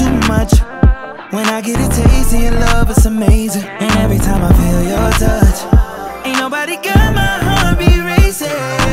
too much. When I get a taste of your love, it's amazing. And every time I feel your touch, ain't nobody got my heart be racing.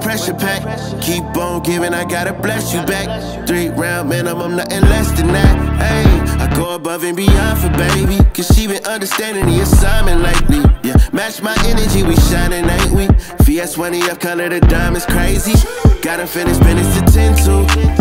pressure pack. Keep on giving, I gotta bless you back. Three round minimum, nothing less than that. Hey, I go above and beyond for baby. Cause she been understanding the assignment lately. Yeah, match my energy, we shining, ain't we? VS20 up, color, the diamonds crazy. Gotta finish finish the 10 2.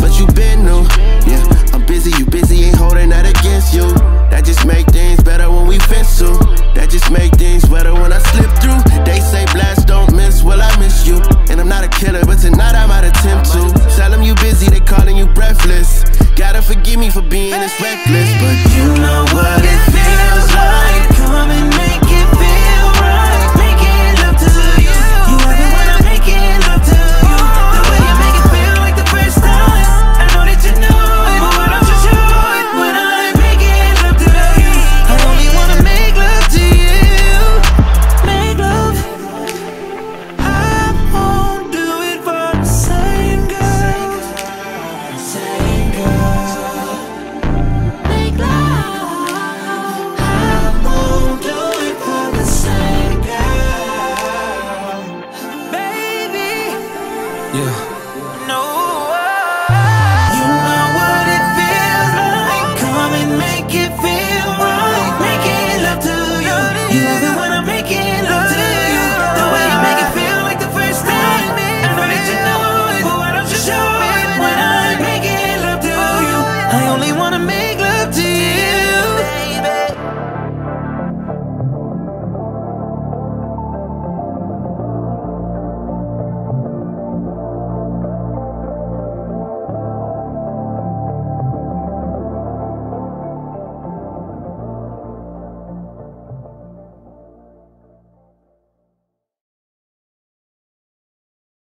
Yeah.